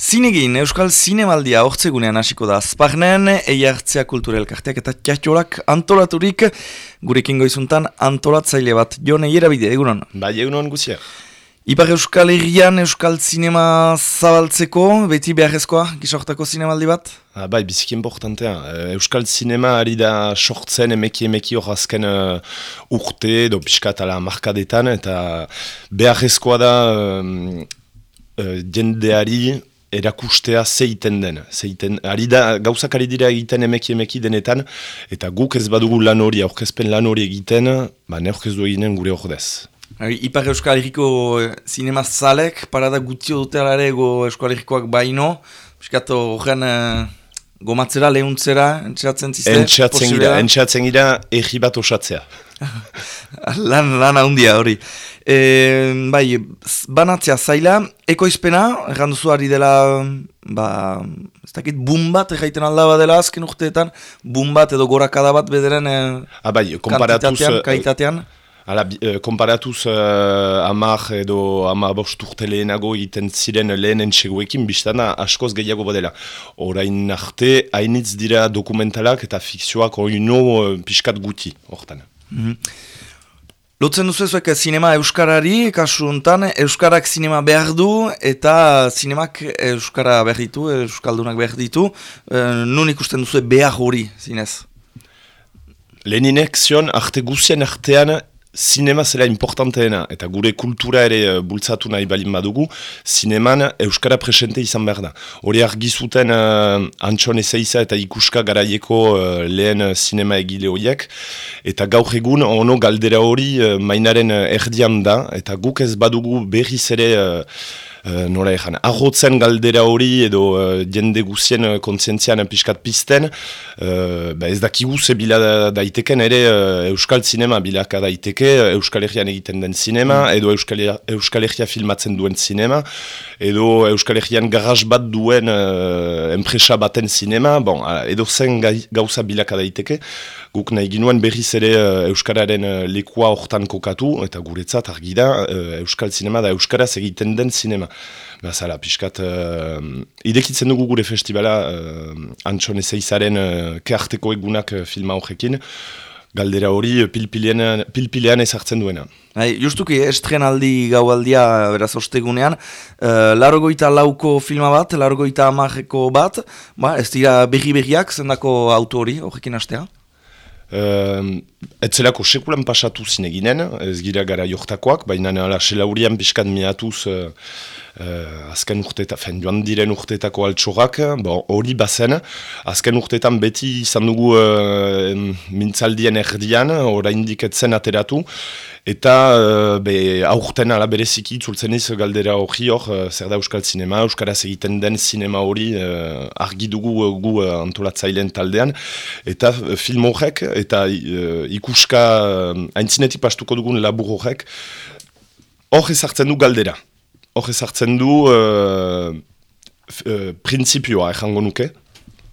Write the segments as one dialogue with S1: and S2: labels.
S1: Zinegin, Euskal Zinemaldia hortzegunean hasiko da azpagnen, eiartzea kulturelkarteak eta txatxorak antolaturik, gurekin goizuntan antolatzaile bat, Jon Eierabide, egunon?
S2: Bai, egunon guzia.
S1: Ipar Euskal Herrian, Euskal Zinema zabaltzeko, beti beharrezkoa, gisortako zinemaldi bat?
S2: Ah, bai, biziki importantea. Eh, Euskal Zinema ari da sortzen emeki emeki hor azken uh, urte, do piskatala markadetan, eta beharrezkoa da uh, jendeari erakustea zeiten den. Zeiten, ari da, gauzak ari dira egiten emeki emeki denetan, eta guk ez badugu lan hori, aurkezpen lan hori egiten, ba, ne du eginen gure ordez.
S1: Ipar Euskal Herriko eh, zinema zalek, parada gutio dute alare ego Euskal Herriko baino, piskatu horren uh, gomatzera, lehuntzera, entxeatzen zizte?
S2: Entxeatzen gira, entxeatzen gira, egi bat osatzea.
S1: lan, lan ahondia hori. E, bai, banatzea zaila, ekoizpena, erranduzu ari dela, ba, ez dakit, bum bat, erraiten aldaba dela azken urteetan, bum bat edo gorakada bat bederen e,
S2: ah, bai, kantitatean,
S1: kaitatean.
S2: Hala, e, komparatuz uh, amak edo amak bost urte lehenago egiten ziren lehen entxegoekin, biztana askoz gehiago badela. Horain arte, hainitz dira dokumentalak eta fikzioak oino uh, pixkat guti, hortan. Mm
S1: Lotzen duzu ezuek zinema Euskarari, kasu honetan, Euskarak zinema behar du eta zinemak Euskara behar ditu, Euskaldunak behar ditu. E, nun ikusten duzu behar hori, zinez?
S2: Leninek zion, arte guzien artean Zinema zela importanteena, eta gure kultura ere uh, bultzatu nahi balin badugu, zineman Euskara presente izan behar da. Hori argizuten uh, Antxon Ezeiza eta Ikuska garaieko uh, lehen zinema egile horiek, eta gaur egun ono galdera hori uh, mainaren erdian da, eta guk ez badugu berriz ere... Uh, nola ezan, ahotzen galdera hori edo uh, jende guzien uh, kontzientzian piskat pizten, uh, ba ez dakigu ze bila daiteken ere uh, Euskal Zinema bilaka daiteke, Euskal Herrian egiten den zinema, mm. edo Euskal, Euskal Herria filmatzen duen zinema, edo Euskal Herrian garras bat duen uh, enpresa baten zinema, bon, edo zen gauza bilaka daiteke, guk nahi ginuen berriz ere uh, Euskararen lekua hortan kokatu, eta guretzat argi da, Euskal Zinema da Euskaraz egiten den zinema. Bazala, pixkat, uh, idekitzen dugu gure festivala uh, Antxon Ezeizaren uh, kearteko egunak uh, filma horrekin, galdera hori pilpilean, pilpilean ezartzen duena.
S1: Hai, justuki, estren aldi gaualdia beraz ostegunean, uh, largoita lauko filma bat, largoita amarreko bat, ba, ez dira berri-berriak zendako autori horrekin astea?
S2: Uh, etzelako sekulan pasatu zineginen, ez gira gara jortakoak, baina ala selaurian pixkan miatuz uh, uh, azken urteetan, fen joan diren urteetako altsorak, hori bazen, azken urteetan beti izan dugu uh, mintzaldien erdian, oraindik etzen ateratu, Eta uh, be, aurten ala bereziki itzultzen iz galdera hori hor, uh, zer da Euskal Zinema, Euskaraz egiten den zinema hori uh, argi dugu uh, gu uh, antolatzailen taldean. Eta film horrek, eta uh, ikuska uh, aintzinetik pastuko dugun labur horrek, hor ezartzen du galdera. Hor ezartzen du uh, uh, prinsipioa, ejango nuke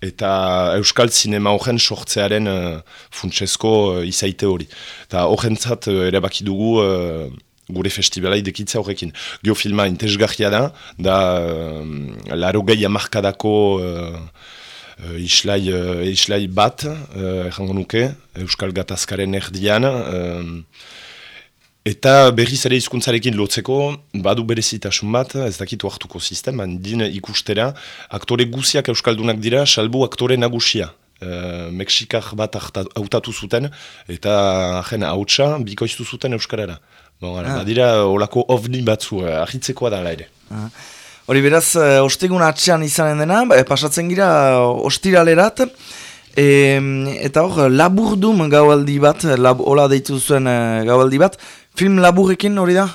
S2: eta Euskal Zinema horren sortzearen uh, funtsesko uh, izaite hori. Eta horrentzat uh, ere baki dugu uh, gure festivala idekitza horrekin. Geofilma intezgarria da, da uh, laro gehi amarkadako uh, uh, islai, uh, islai bat, uh, nuke, Euskal Gatazkaren erdian, Eta berriz ere hizkuntzarekin lotzeko, badu berezitasun bat, ez dakitu hartuko sistema, din ikustera, aktore guziak euskaldunak dira, salbu aktore nagusia. E, Mexikar bat hautatu zuten, eta ahen hautsa, bikoiztu zuten euskarara. Bon, ah. Badira, olako ovni batzu, eh, ahitzekoa da ere. Ah.
S1: Hori beraz, eh, ostegun atxean izanen dena, pasatzen gira ostiralerat, e, eta hor, laburdum gaualdi bat, lab, hola deitu zuen gaualdi bat, Film laburrekin hori da?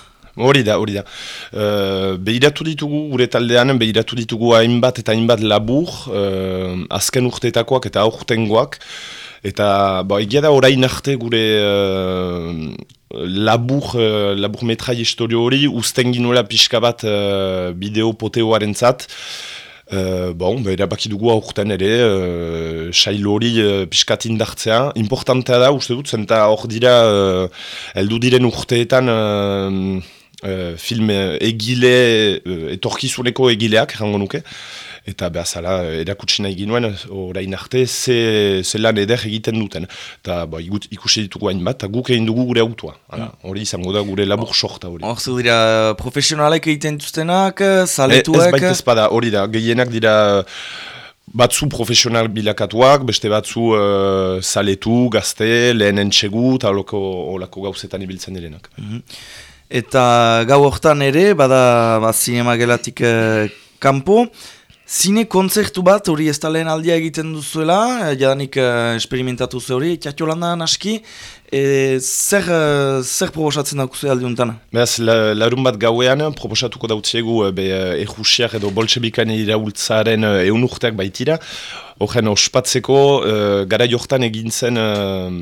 S2: Hori da, hori da. Uh, behiratu ditugu, gure taldean, behiratu ditugu hainbat eta hainbat labur, uh, azken urteetakoak eta aurtengoak. Eta, ba, egia da, orain arte gure uh, labur, uh, labur metrai historio hori, usten ginoela pixka bat uh, bideo poteoaren zat. Uh, bon, behera baki dugu aurten ere, uh, sail hori uh, piskat indartzea. Importantea da, uste dut, zenta hor dira, uh, eldu diren urteetan, uh, uh, film egile, uh, etorkizuneko egileak, errango nuke, eta behazala erakutsi nahi ginuen orain arte ze, ze lan eder egiten duten. Eta ba, ikusi ditugu hain bat, eta guk egin dugu gure autua. Mm. Hori izango da gure labur sorta hori.
S1: Hor zu dira profesionalek egiten duztenak, zaletuek?
S2: ez baita ezpada hori da, gehienak dira batzu profesional bilakatuak, beste batzu uh, zaletu, gazte, lehen entxegu, eta olako gauzetan ibiltzen direnak. Mhm.
S1: Eta gau hortan ere, bada ba, zinema gelatik uh, kanpo, Zine kontzertu bat, hori ez da aldia egiten duzuela, eh, jadanik uh, esperimentatu zu hori, Tiatio landa naski, e, zer, uh, zer proposatzen daukuzue aldi untan?
S2: Beaz, la, larun bat gauean, proposatuko dautziegu be, uh, edo boltsebikan iraultzaren uh, urteak baitira, horren ospatzeko uh, gara jortan egin zen uh,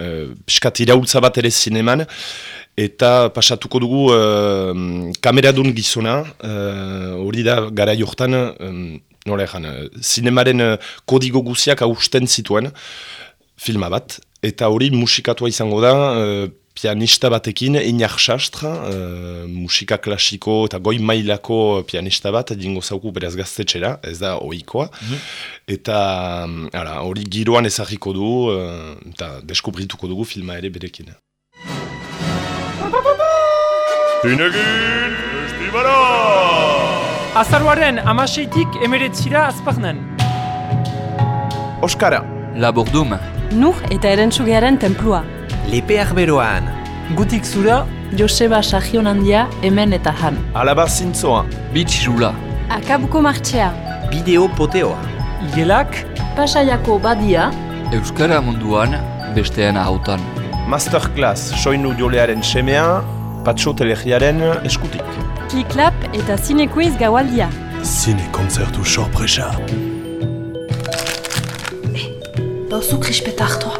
S2: uh, piskat iraultza bat ere zineman, eta pasatuko dugu uh, kameradun gizona, uh, hori da gara jortan, um, nola ezan, uh, zinemaren uh, kodigo guziak hausten zituen filma bat, eta hori musikatua izango da, uh, pianista batekin, Iñar Sastra, uh, musika klasiko eta goi mailako pianista bat, dingo zauku beraz gaztetxera, ez da oikoa. Mhm. Eta hori giroan ezagiko du, uh, eta deskubrituko dugu filma ere berekin.
S3: Zinegin Festibala!
S4: Azaruaren amaseitik emeretzira azpagnen.
S3: Oskara.
S5: Labordum.
S6: Nur eta erentzugearen templua.
S7: Lepeak beroan.
S4: Gutik zura.
S6: Joseba Sajion handia hemen eta han.
S3: Alaba zintzoa.
S5: Bitxirula.
S6: Akabuko martxea.
S7: Bideo poteoa.
S4: Igelak.
S6: Pasaiako badia.
S5: Euskara munduan bestean hautan.
S3: Masterclass soinu jolearen semea, patxo telegiaren eskutik.
S6: Kiklap eta zinekuiz gaualdia.
S3: Zine konzertu sorpresa.
S6: Eh, dauzu krispeta hartua.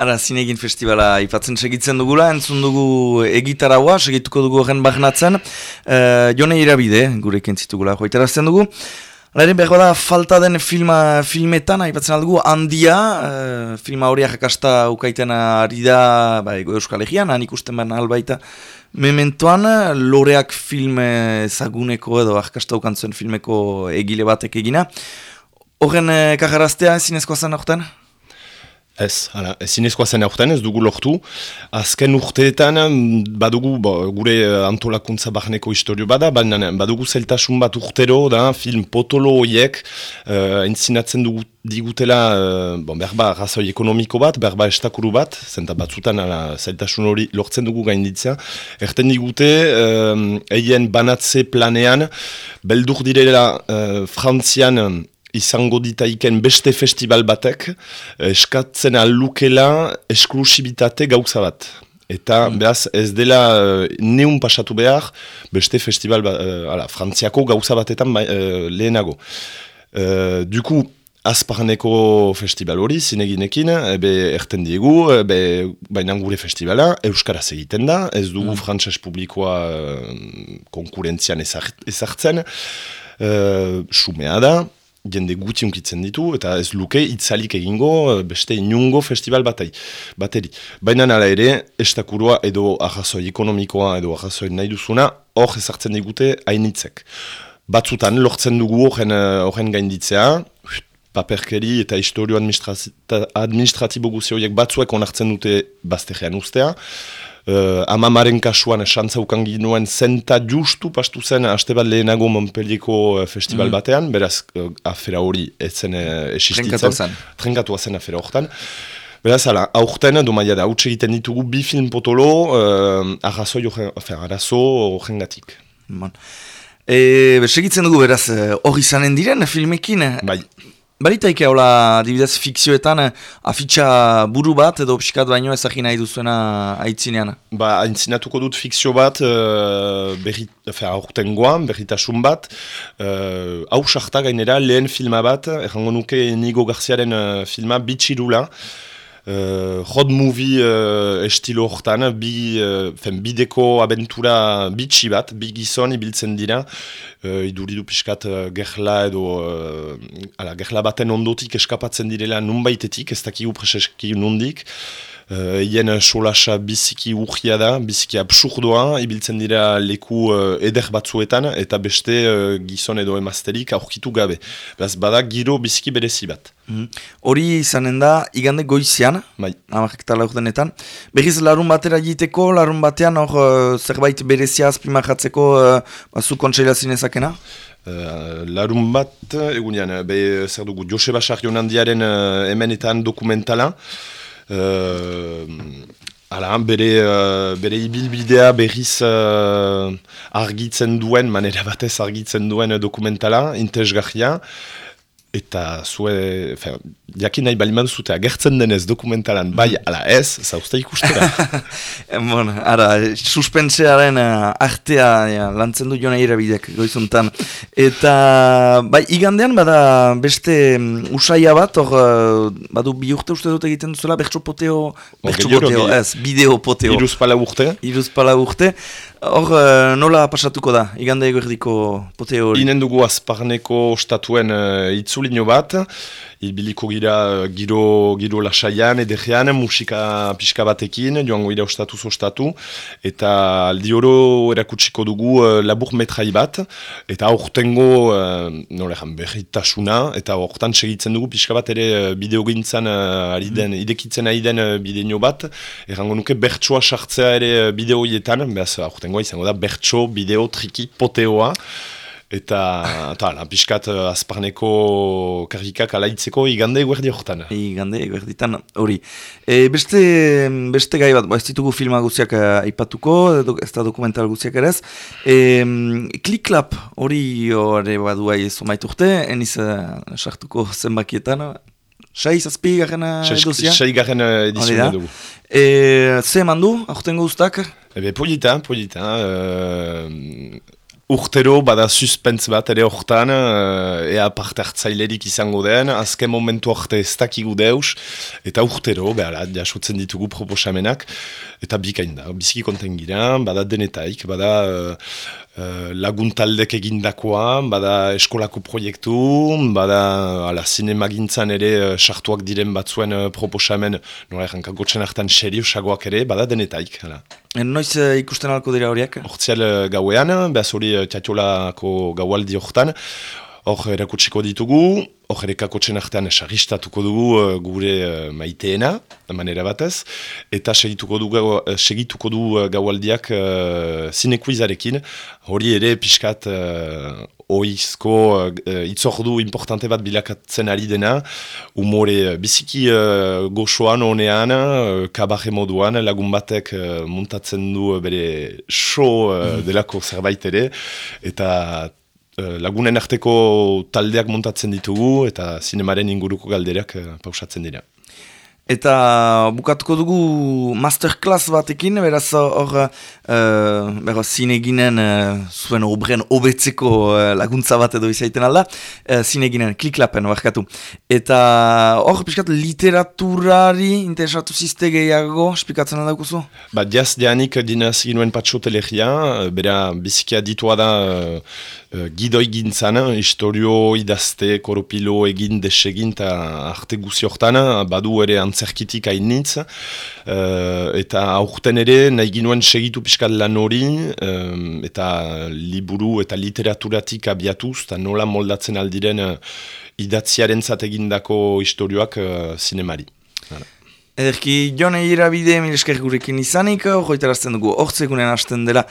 S1: Ara, zinegin festivala ipatzen segitzen dugula, entzun dugu egitaraua, segituko dugu horren bahnatzen. Uh, jone irabide, gurekin zitugula, joiterazten dugu. Lehen behar da, falta den filma, filmetan, aipatzen aldugu, handia, e, filma horiak jakasta ukaiten ari da, ba, Euskal Egean, han ikusten behar albaita. Mementoan, loreak filme zaguneko edo jakasta ukantzen filmeko egile batek egina. Horren, e, kajaraztea, zinezkoa zen horretan?
S2: Ez, hala, ezin ezkoa zen aurten, ez dugu lortu. Azken urteetan, mm, badugu, bo, gure eh, antolakuntza bahneko historio bada, baina badugu zeltasun bat urtero, da, film potolo horiek, uh, entzinatzen dugu digutela, bon, berba, razoi ekonomiko bat, berba estakuru bat, zenta batzutan, ala, zeltasun hori lortzen dugu gainditzea. Erten digute, uh, eien banatze planean, beldur direla uh, frantzian, izango ditaiken beste festival batek eskatzen alukela esklusibitate gauza bat. Eta mm. behaz ez dela uh, neun pasatu behar beste festival uh, ala, frantziako gauza batetan ba, uh, lehenago. Uh, duku, azparneko festival hori, zineginekin, ebe erten diegu, ebe bainan gure festivala, Euskaraz egiten da, ez dugu mm. frantses publikoa konkurentzian ezartzen, uh, sumea da, jende gutxi unkitzen ditu, eta ez luke itzalik egingo eh, beste inungo festival batei, bateri. Baina nala ere, estakurua edo ahazoi ekonomikoa edo ahazoi nahi duzuna, hor ezartzen digute hainitzek. Batzutan, lortzen dugu horren, eh, gainditzea, paperkeri eta historio administratibo guzioiek batzuek onartzen dute baztegean ustea, uh, amamaren kasuan esantzaukan ginuen zenta justu pastu zen haste bat lehenago Montpellierko uh, festival mm. batean, beraz uh, afera hori etzen uh, esistitzen. Trenkatua zen afera horretan. Beraz, ala, aurten, du da, utxe egiten ditugu bi film potolo, uh, arrazo horren gatik.
S1: Bon. E, segitzen dugu beraz, hori izanen diren filmekin?
S2: Bai.
S1: Baritaik hola dibidez fikzioetan eh, afitxa buru bat edo psikat baino ezagin nahi duzuena aitzinean?
S2: Ba, aintzinatuko dut fikzio bat, uh, berri, aurten goan, berritasun bat, uh, hau sarta gainera lehen filma bat, errango nuke Nigo Garziaren uh, filma Bitxirula, uh, road movie uh, estilo hortan, bi, uh, fen, bideko abentura bitxi bat, bi gizon ibiltzen dira, uh, iduridu pixkat uh, gerla edo, uh, ala, gerla baten ondotik eskapatzen direla nunbaitetik, ez dakigu preseski nundik, Uh, Eien solasa biziki urgia da, biziki absurdoa, ibiltzen dira leku uh, eder batzuetan, eta beste uh, gizon edo emazterik aurkitu gabe. Beraz, bada giro biziki berezi bat.
S1: Hori izanen da, igande goizian,
S2: Bai.
S1: amarrak eta laur denetan. Berriz larun batera egiteko, larun batean hor uh, zerbait berezia azpimajatzeko uh, bazu kontseila zinezakena?
S2: Uh, larun bat, egunean, be, zer dugu, Joseba Sarionandiaren uh, hemenetan dokumentala, uh, Hala, bere, uh, bere ibilbidea berriz uh, argitzen duen, manera batez argitzen duen dokumentala, intezgarria, eta zue, fe, jakin nahi baliman zute agertzen denez dokumentalan, bai, ala ez, zauzta ikustera.
S1: bon, ara, suspensearen uh, artea ja, lantzen du jona irabidek goizuntan. Eta, bai, igandean bada beste um, usaia bat, hor, uh, badu bi urte uste dut egiten duzuela, bertso poteo, bertso poteo, ez, bideo poteo.
S2: Iruz pala urte,
S1: Iruz pala urte. Hor, uh, nola pasatuko da, igande egerdiko poteo hori?
S2: inen dugu azparneko ostatuen uh, itzulino bat, Ilbiliko gira uh, giro, giro lasaian, ederrean, musika pixka batekin, joango gira ostatuz ostatu, eta aldi oro erakutsiko dugu uh, labur metrai bat, eta aurtengo, uh, nola egan, berritasuna, eta hortan segitzen dugu pixka bat ere uh, bideo gintzan uh, ari den, idekitzen ari den uh, bideo bat, errango nuke bertsoa sartzea ere bideoietan, behaz aurtengoa izango da bertso, bideo, triki, poteoa, Eta, eta ala, pixkat uh, azparneko karrikak alaitzeko igande eguerdi horretan.
S1: Igande egerditan hori. E, beste, beste gai bat, ba, ez ditugu filma guztiak uh, aipatuko, ez da dokumental guztiak ere ez. E, Kliklap hori hori badu bai zomait urte, eniz sartuko zenbakietan. Sai, zazpi garen uh, edozia?
S2: Sei garen uh,
S1: Hori da.
S2: edizioa dugu.
S1: E, ze eman du, aurtengo guztak?
S2: Ebe, polita, polita. Uh, urtero bada suspentz bat ere hortan, uh, ea parte hartzailerik izango den, azken momentu arte ez dakigu deus, eta urtero, behala, jasotzen ditugu proposamenak, eta bikain da, biziki konten gira, bada denetaik, bada uh, uh, laguntaldek egindakoa, bada eskolako proiektu, bada ala, zinemagintzan ere sartuak diren batzuen uh, proposamen, nola erranka gotxen hartan seriosagoak ere, bada denetaik, hala.
S1: En noiz uh, ikusten alko dira horiak?
S2: Hortzial eh, gauean, behaz hori eh, txatiolako gaualdi horretan, hor erakutsiko ditugu, hor ere kakotxen artean esagistatuko dugu eh, gure eh, maiteena, manera batez, eta segituko du, eh, segituko du gaualdiak uh, zinekuizarekin, hori ere pixkat uh, oizko uh, itzordu importante bat bilakatzen ari dena, umore biziki uh, goxoan honean, uh, kabaje moduan, lagun batek uh, muntatzen du bere show uh, delako zerbait ere, eta lagunen arteko taldeak muntatzen ditugu, eta zinemaren inguruko galderak uh, pausatzen dira.
S1: Eta bukatuko dugu masterclass batekin, beraz hor uh, beraz zineginen uh, zuen obren hobetzeko uh, laguntza bat edo izaiten alda, uh, zineginen kliklapen barkatu. Eta hor pixkat literaturari interesatu ziste gehiago, espikatzen aldakuzu?
S2: Ba, diaz dianik dinaz ginuen patxo telegia, bera bizikia ditua da uh, gidoi gintzan, historio idazte, koropilo egin, desegin, eta arte guzi hortan, badu ere antzerkitik hainitz, uh, eta aurten ere nahi ginuen segitu pixkat lan hori, um, eta liburu eta literaturatik abiatuz, eta nola moldatzen aldiren uh, idatziaren egindako historioak zinemari.
S1: Ederki, jone irabide milesker gurekin izanik, hoitarazten dugu, hortzegunen hasten dela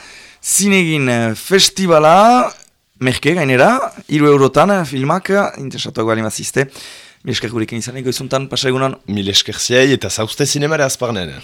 S1: zinegin eh, festivala, merke gainera, iru eurotan eh, filmak, interesatuak bali mazizte, milesker gurekin izanik, goizuntan, pasa egunon.
S2: Mil eskerziai eta zauzte zinemara azparnen.